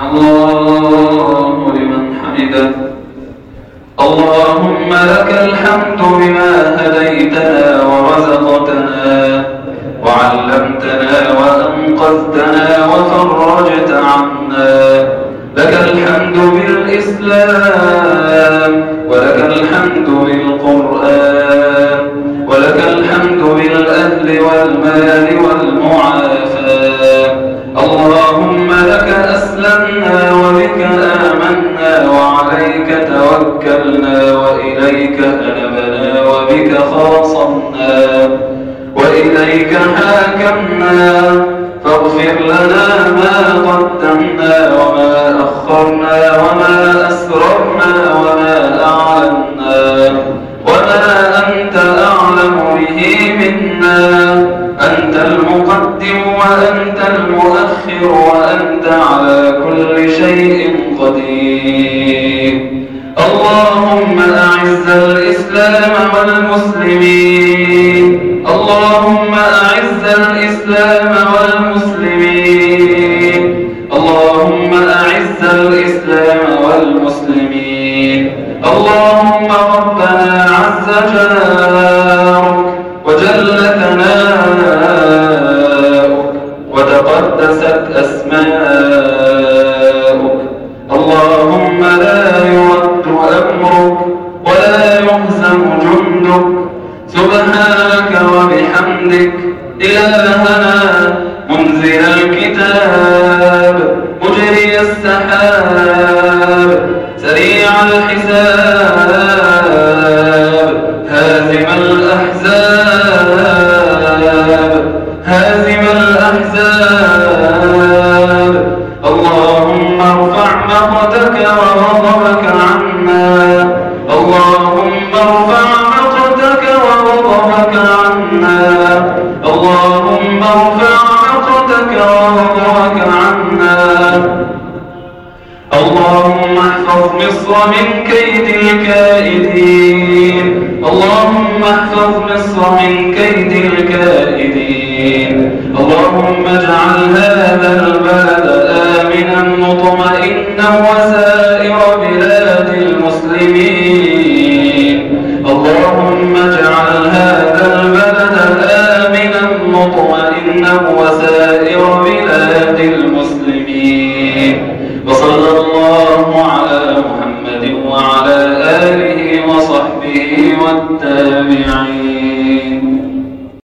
الله لمن حمده. اللهم لك الحمد بما هديتنا ورزقتنا وعلمتنا وأنقذتنا وفرجت عنا. لك الحمد بالإسلام ولك الحمد بالقرآن. توكلنا وإليك أنبنا وبك خاصمنا وإليك حاكمنا. فاغفر لنا ما قدمنا وما أخرنا وما أسررنا وما أعلنا وما أنت أعلم به منا. أنت المقدم وأنت المؤخر وأنت على كل شيء قدير. اللهم أعز الإسلام والمسلمين. اللهم أعز الإسلام والمسلمين. اللهم أعز الإسلام والمسلمين. اللهم ربنا عز جارك وجل ثناؤك وتقدست أسماؤك سبحانك وبحمدك. إلهنا منزل الكتاب مجري السحاب سريع الحساب. هازم الأحزاب هازم الأحزاب. اللهم ارفع مقتك وغضبك عنا. اللهم ارفع اللهم ارفع مقتك وغضبك عنا اللهم احفظ مصر من كيد الكائدين. اللهم احفظ مصر من كيد الكائدين. اللهم اجعل هذا البلد آمنا مطمئنا وسائر بلاد حتى